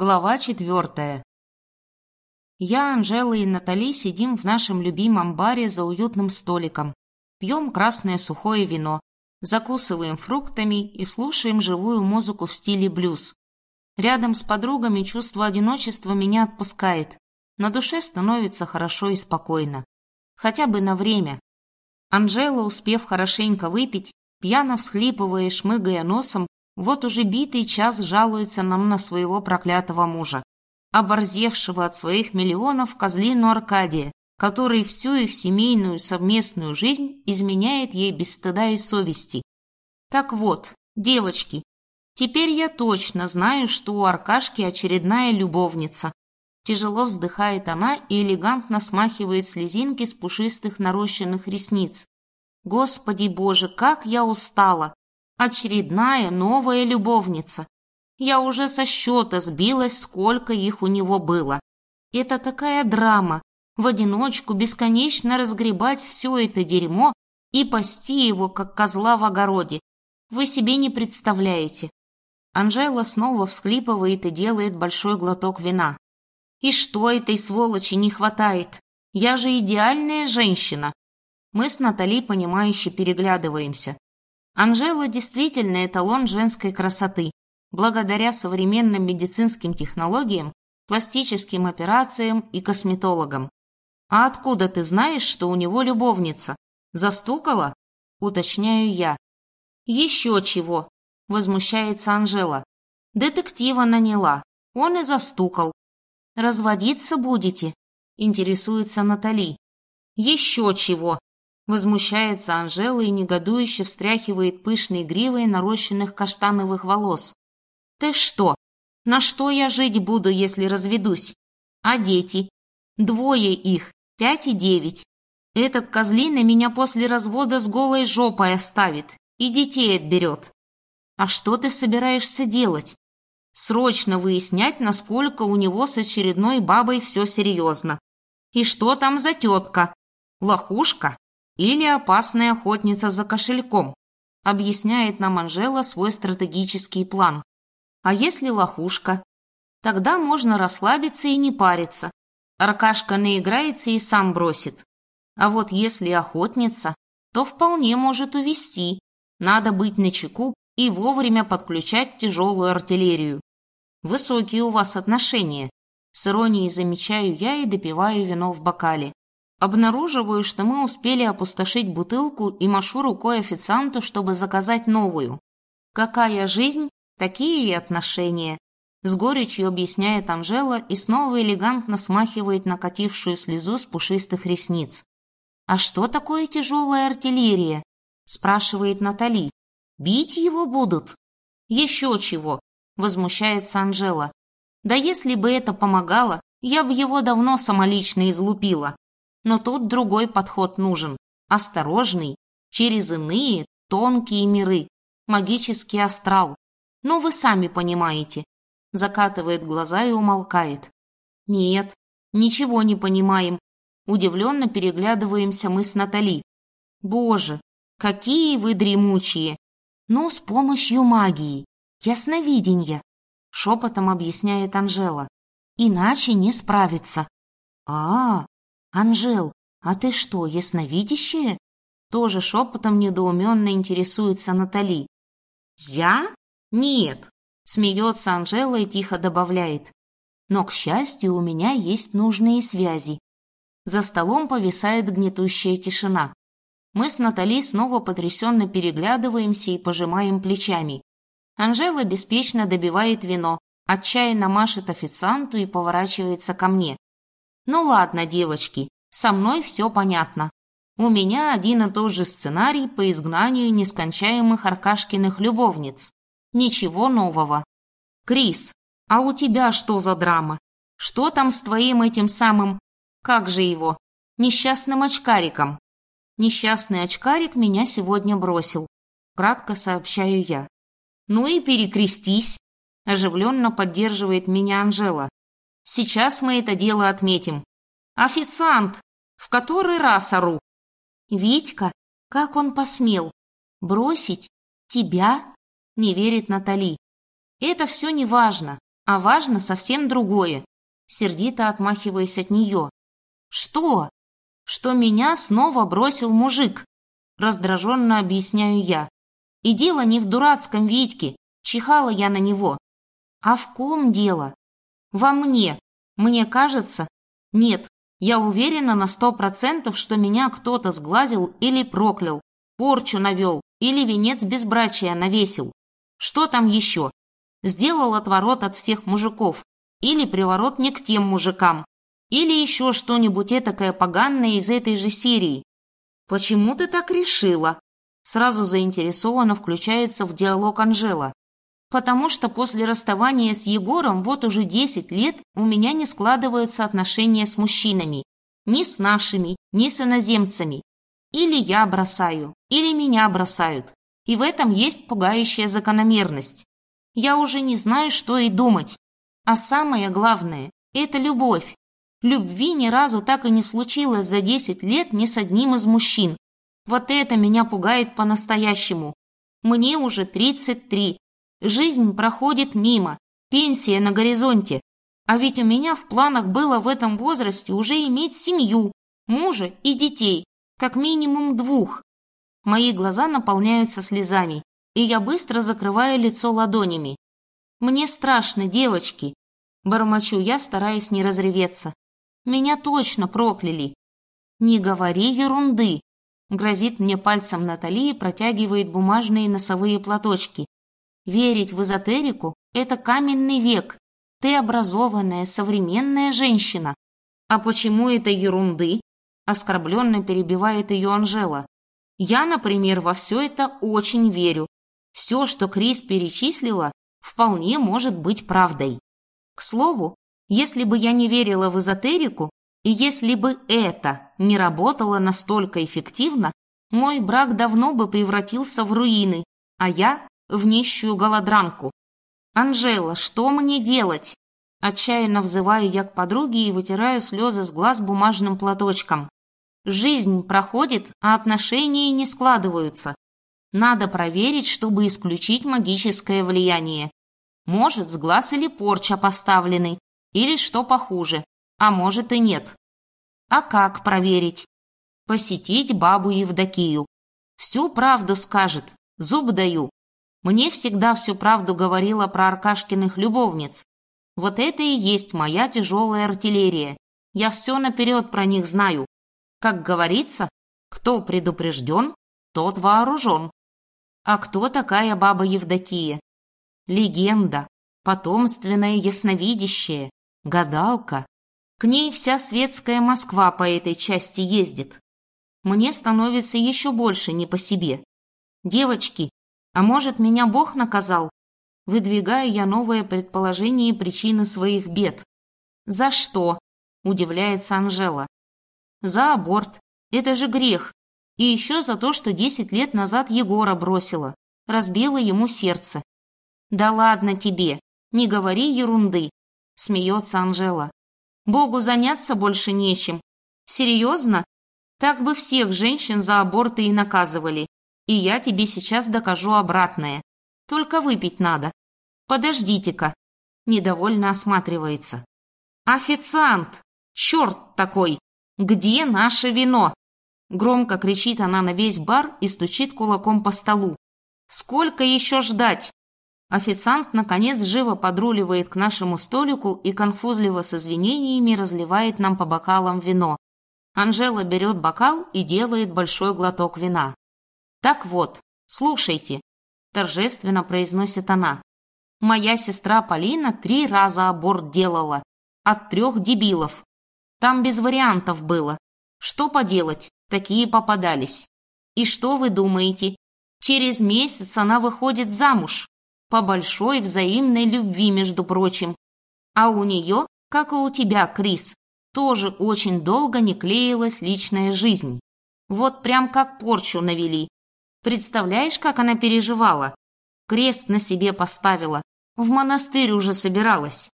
Глава четвертая. Я, Анжела и Натали сидим в нашем любимом баре за уютным столиком. Пьем красное сухое вино, закусываем фруктами и слушаем живую музыку в стиле блюз. Рядом с подругами чувство одиночества меня отпускает. На душе становится хорошо и спокойно. Хотя бы на время. Анжела, успев хорошенько выпить, пьяно всхлипывая и шмыгая носом, вот уже битый час жалуется нам на своего проклятого мужа, оборзевшего от своих миллионов козлину Аркадия, который всю их семейную совместную жизнь изменяет ей без стыда и совести. Так вот, девочки, теперь я точно знаю, что у Аркашки очередная любовница. Тяжело вздыхает она и элегантно смахивает слезинки с пушистых нарощенных ресниц. Господи боже, как я устала! Очередная новая любовница. Я уже со счета сбилась, сколько их у него было. Это такая драма. В одиночку бесконечно разгребать все это дерьмо и пасти его, как козла в огороде. Вы себе не представляете. Анжела снова всхлипывает и делает большой глоток вина. И что этой сволочи не хватает? Я же идеальная женщина. Мы с Натали, понимающе переглядываемся. Анжела действительно эталон женской красоты. Благодаря современным медицинским технологиям, пластическим операциям и косметологам. А откуда ты знаешь, что у него любовница? Застукала? Уточняю я. Еще чего? Возмущается Анжела. Детектива наняла. Он и застукал. Разводиться будете? Интересуется Натали. Еще чего? Возмущается Анжела и негодующе встряхивает пышной гривой нарощенных каштановых волос. «Ты что? На что я жить буду, если разведусь? А дети? Двое их, пять и девять. Этот козлина меня после развода с голой жопой оставит и детей отберет. А что ты собираешься делать? Срочно выяснять, насколько у него с очередной бабой все серьезно. И что там за тетка? Лохушка? Или опасная охотница за кошельком, объясняет нам Анжела свой стратегический план. А если лохушка? Тогда можно расслабиться и не париться. Аркашка наиграется и сам бросит. А вот если охотница, то вполне может увести. Надо быть начеку и вовремя подключать тяжелую артиллерию. Высокие у вас отношения. С иронией замечаю я и допиваю вино в бокале. Обнаруживаю, что мы успели опустошить бутылку и машу рукой официанту, чтобы заказать новую. Какая жизнь, такие и отношения. С горечью объясняет Анжела и снова элегантно смахивает накатившую слезу с пушистых ресниц. «А что такое тяжелая артиллерия?» – спрашивает Натали. «Бить его будут?» «Еще чего!» – возмущается Анжела. «Да если бы это помогало, я бы его давно самолично излупила. Но тут другой подход нужен, осторожный, через иные тонкие миры, магический астрал. Ну, вы сами понимаете. Закатывает глаза и умолкает. Нет, ничего не понимаем. Удивленно переглядываемся мы с Натали. Боже, какие вы дремучие! Ну, с помощью магии, ясновидения, шепотом объясняет Анжела. Иначе не справиться. А, «Анжел, а ты что, ясновидящая?» Тоже шепотом недоуменно интересуется Натали. «Я? Нет!» – смеется Анжела и тихо добавляет. «Но, к счастью, у меня есть нужные связи». За столом повисает гнетущая тишина. Мы с Натали снова потрясенно переглядываемся и пожимаем плечами. Анжела беспечно добивает вино, отчаянно машет официанту и поворачивается ко мне. Ну ладно, девочки, со мной все понятно. У меня один и тот же сценарий по изгнанию нескончаемых Аркашкиных любовниц. Ничего нового. Крис, а у тебя что за драма? Что там с твоим этим самым... Как же его? Несчастным очкариком. Несчастный очкарик меня сегодня бросил. Кратко сообщаю я. Ну и перекрестись. Оживленно поддерживает меня Анжела. Сейчас мы это дело отметим. Официант! В который раз ору? Витька, как он посмел? Бросить? Тебя? Не верит Натали. Это все не важно. А важно совсем другое. Сердито отмахиваясь от нее. Что? Что меня снова бросил мужик. Раздраженно объясняю я. И дело не в дурацком Витьке. Чихала я на него. А в ком дело? Во мне. Мне кажется... Нет, я уверена на сто процентов, что меня кто-то сглазил или проклял, порчу навел или венец безбрачия навесил. Что там еще? Сделал отворот от всех мужиков. Или приворот не к тем мужикам. Или еще что-нибудь этакое поганное из этой же серии. Почему ты так решила? Сразу заинтересованно включается в диалог Анжела. Потому что после расставания с Егором вот уже 10 лет у меня не складываются отношения с мужчинами. Ни с нашими, ни с иноземцами. Или я бросаю, или меня бросают. И в этом есть пугающая закономерность. Я уже не знаю, что и думать. А самое главное – это любовь. Любви ни разу так и не случилось за 10 лет ни с одним из мужчин. Вот это меня пугает по-настоящему. Мне уже 33, Жизнь проходит мимо, пенсия на горизонте. А ведь у меня в планах было в этом возрасте уже иметь семью, мужа и детей, как минимум двух. Мои глаза наполняются слезами, и я быстро закрываю лицо ладонями. Мне страшно, девочки. Бормочу я, стараюсь не разреветься. Меня точно прокляли. Не говори ерунды. Грозит мне пальцем Натали и протягивает бумажные носовые платочки. Верить в эзотерику – это каменный век. Ты образованная, современная женщина. А почему это ерунды? Оскорбленно перебивает ее Анжела. Я, например, во все это очень верю. Все, что Крис перечислила, вполне может быть правдой. К слову, если бы я не верила в эзотерику, и если бы это не работало настолько эффективно, мой брак давно бы превратился в руины, а я в нищую голодранку. «Анжела, что мне делать?» Отчаянно взываю я к подруге и вытираю слезы с глаз бумажным платочком. Жизнь проходит, а отношения не складываются. Надо проверить, чтобы исключить магическое влияние. Может, с глаз или порча поставлены, или что похуже, а может и нет. А как проверить? Посетить бабу Евдокию. Всю правду скажет, зуб даю. Мне всегда всю правду говорила про Аркашкиных любовниц. Вот это и есть моя тяжелая артиллерия. Я все наперед про них знаю. Как говорится, кто предупрежден, тот вооружен. А кто такая баба Евдокия? Легенда, потомственная ясновидящая, гадалка. К ней вся светская Москва по этой части ездит. Мне становится еще больше не по себе. Девочки, а может, меня Бог наказал? Выдвигаю я новое предположение причины своих бед. За что? Удивляется Анжела. За аборт. Это же грех. И еще за то, что десять лет назад Егора бросила. Разбила ему сердце. Да ладно тебе. Не говори ерунды. Смеется Анжела. Богу заняться больше нечем. Серьезно? Так бы всех женщин за аборты и наказывали и я тебе сейчас докажу обратное. Только выпить надо. Подождите-ка. Недовольно осматривается. Официант! Черт такой! Где наше вино? Громко кричит она на весь бар и стучит кулаком по столу. Сколько еще ждать? Официант, наконец, живо подруливает к нашему столику и конфузливо с извинениями разливает нам по бокалам вино. Анжела берет бокал и делает большой глоток вина. «Так вот, слушайте», – торжественно произносит она. «Моя сестра Полина три раза аборт делала. От трех дебилов. Там без вариантов было. Что поделать, такие попадались. И что вы думаете? Через месяц она выходит замуж. По большой взаимной любви, между прочим. А у нее, как и у тебя, Крис, тоже очень долго не клеилась личная жизнь. Вот прям как порчу навели. Представляешь, как она переживала? Крест на себе поставила. В монастырь уже собиралась.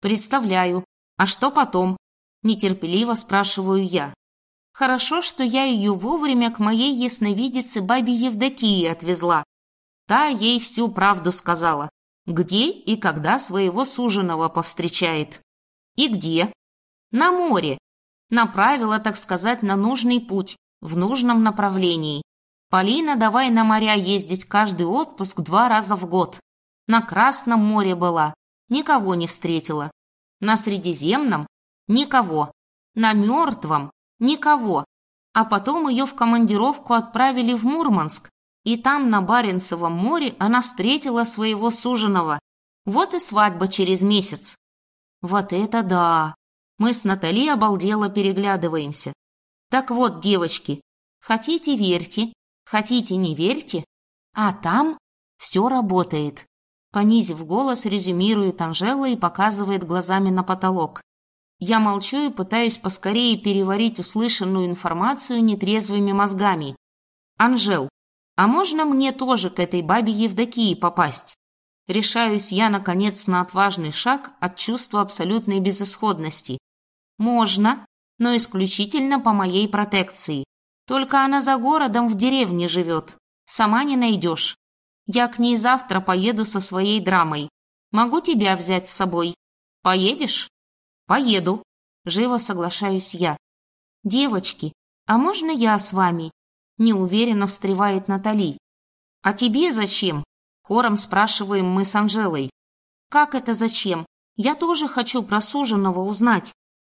Представляю. А что потом? Нетерпеливо спрашиваю я. Хорошо, что я ее вовремя к моей ясновидице бабе Евдокии отвезла. Та ей всю правду сказала. где и когда своего суженого повстречает. И где? На море. Направила, так сказать, на нужный путь, в нужном направлении. Полина, давай на моря ездить каждый отпуск два раза в год. На Красном море была, никого не встретила. На Средиземном – никого. На Мертвом – никого. А потом ее в командировку отправили в Мурманск, и там, на Баренцевом море, она встретила своего суженого. Вот и свадьба через месяц. Вот это да! Мы с Натали обалдело переглядываемся. Так вот, девочки, хотите верьте, хотите не верьте, а там все работает. Понизив голос, резюмирует Анжела и показывает глазами на потолок. Я молчу и пытаюсь поскорее переварить услышанную информацию нетрезвыми мозгами. Анжел, а можно мне тоже к этой бабе Евдокии попасть? Решаюсь я, наконец, на отважный шаг от чувства абсолютной безысходности. Можно, но исключительно по моей протекции. Только она за городом в деревне живет. Сама не найдешь. Я к ней завтра поеду со своей драмой. Могу тебя взять с собой. Поедешь? Поеду. Живо соглашаюсь я. Девочки, а можно я с вами? неуверенно встревает Натали. «А тебе зачем?» – хором спрашиваем мы с Анжелой. «Как это зачем? Я тоже хочу про суженого узнать.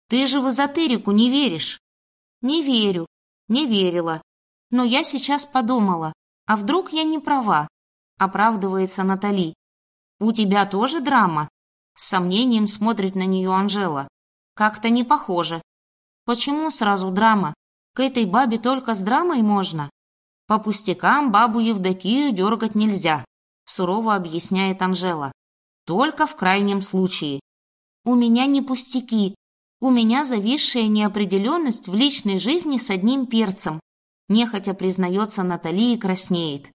Ты же в эзотерику не веришь». «Не верю, не верила. Но я сейчас подумала, а вдруг я не права?» – оправдывается Натали. «У тебя тоже драма?» С сомнением смотрит на нее Анжела. «Как-то не похоже». «Почему сразу драма? К этой бабе только с драмой можно. По пустякам бабу Евдокию дергать нельзя, сурово объясняет Анжела. Только в крайнем случае. У меня не пустяки. У меня зависшая неопределенность в личной жизни с одним перцем. Нехотя признается Натали и краснеет.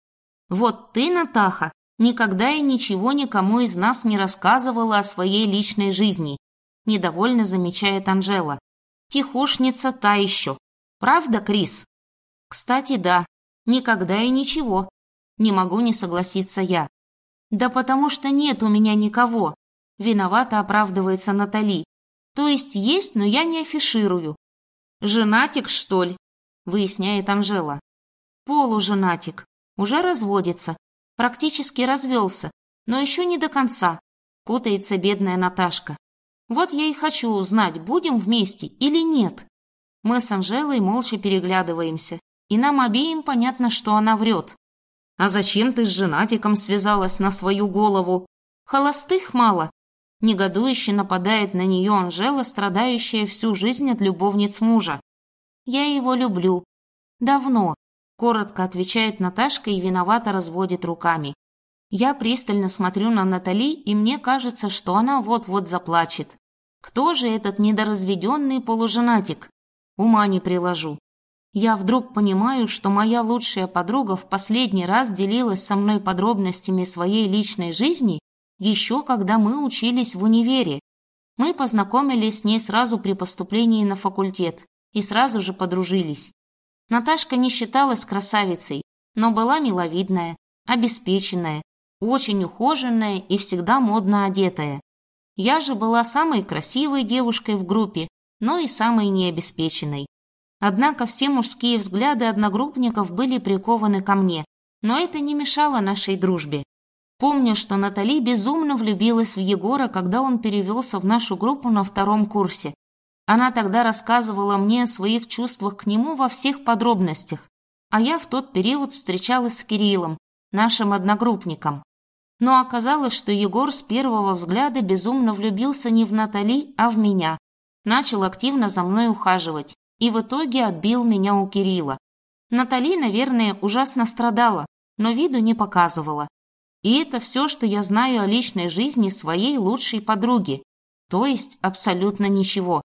Вот ты, Натаха, никогда и ничего никому из нас не рассказывала о своей личной жизни. Недовольно замечает Анжела. Тихушница та еще. Правда, Крис? Кстати, да. Никогда и ничего. Не могу не согласиться я. Да потому что нет у меня никого. Виновато оправдывается Натали. То есть есть, но я не афиширую. Женатик, что ли? Выясняет Анжела. Полуженатик. Уже разводится. Практически развелся. Но еще не до конца. Путается бедная Наташка. Вот я и хочу узнать, будем вместе или нет. Мы с Анжелой молча переглядываемся, и нам обеим понятно, что она врет. «А зачем ты с женатиком связалась на свою голову? Холостых мало!» Негодующе нападает на нее Анжела, страдающая всю жизнь от любовниц мужа. «Я его люблю. Давно», – коротко отвечает Наташка и виновато разводит руками. Я пристально смотрю на Натали, и мне кажется, что она вот-вот заплачет. Кто же этот недоразведенный полуженатик? Ума не приложу. Я вдруг понимаю, что моя лучшая подруга в последний раз делилась со мной подробностями своей личной жизни еще когда мы учились в универе. Мы познакомились с ней сразу при поступлении на факультет и сразу же подружились. Наташка не считалась красавицей, но была миловидная, обеспеченная, очень ухоженная и всегда модно одетая. Я же была самой красивой девушкой в группе но и самой необеспеченной. Однако все мужские взгляды одногруппников были прикованы ко мне, но это не мешало нашей дружбе. Помню, что Натали безумно влюбилась в Егора, когда он перевелся в нашу группу на втором курсе. Она тогда рассказывала мне о своих чувствах к нему во всех подробностях, а я в тот период встречалась с Кириллом, нашим одногруппником. Но оказалось, что Егор с первого взгляда безумно влюбился не в Натали, а в меня начал активно за мной ухаживать и в итоге отбил меня у Кирилла. Натали, наверное, ужасно страдала, но виду не показывала. И это все, что я знаю о личной жизни своей лучшей подруги, то есть абсолютно ничего.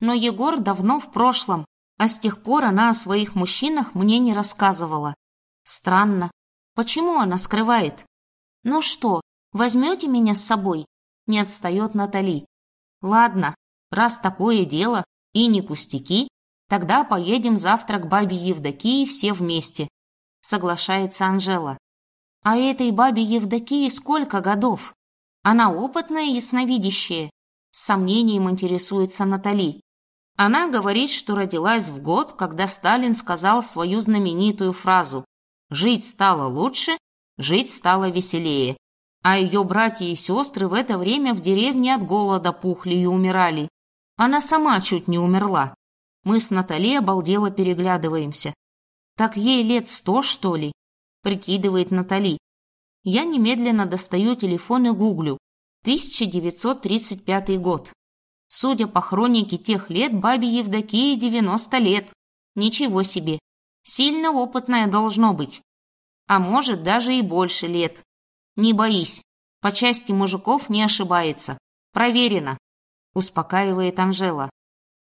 Но Егор давно в прошлом, а с тех пор она о своих мужчинах мне не рассказывала. Странно. Почему она скрывает? Ну что, возьмете меня с собой? Не отстает Натали. Ладно, Раз такое дело и не пустяки, тогда поедем завтра к бабе Евдокии все вместе, соглашается Анжела. А этой бабе Евдокии сколько годов? Она опытная ясновидящая. С сомнением интересуется Натали. Она говорит, что родилась в год, когда Сталин сказал свою знаменитую фразу «Жить стало лучше, жить стало веселее». А ее братья и сестры в это время в деревне от голода пухли и умирали. Она сама чуть не умерла. Мы с Натали обалдело переглядываемся. Так ей лет сто, что ли? Прикидывает Натали. Я немедленно достаю телефон и гуглю. 1935 год. Судя по хронике тех лет, бабе Евдокии 90 лет. Ничего себе. Сильно опытная должно быть. А может, даже и больше лет. Не боись. По части мужиков не ошибается. Проверено. Успокаивает Анжела.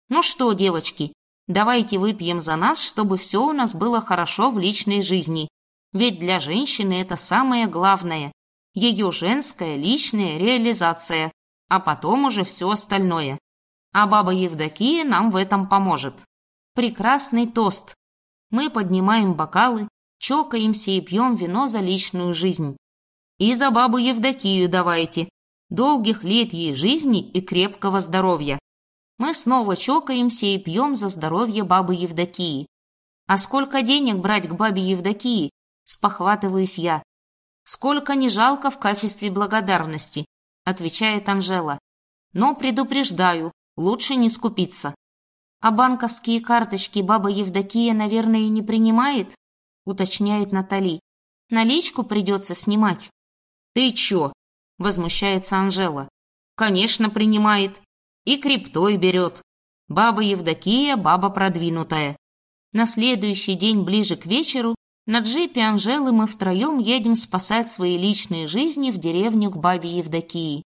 Ну что, девочки, давайте выпьем за нас, чтобы все у нас было хорошо в личной жизни. Ведь для женщины это самое главное. Ее женская личная реализация а потом уже все остальное. А баба Евдокия нам в этом поможет. Прекрасный тост. Мы поднимаем бокалы, чокаемся и пьем вино за личную жизнь. И за бабу Евдокию давайте. Долгих лет ей жизни и крепкого здоровья. Мы снова чокаемся и пьем за здоровье бабы Евдокии. А сколько денег брать к бабе Евдокии? Спохватываюсь я. Сколько не жалко в качестве благодарности отвечает Анжела. Но предупреждаю, лучше не скупиться. А банковские карточки баба Евдокия, наверное, не принимает, уточняет Натали. Наличку придется снимать. Ты чё? Возмущается Анжела. Конечно, принимает. И криптой берет. Баба Евдокия, баба продвинутая. На следующий день ближе к вечеру на джипе Анжелы мы втроем едем спасать свои личные жизни в деревню к бабе Евдокии.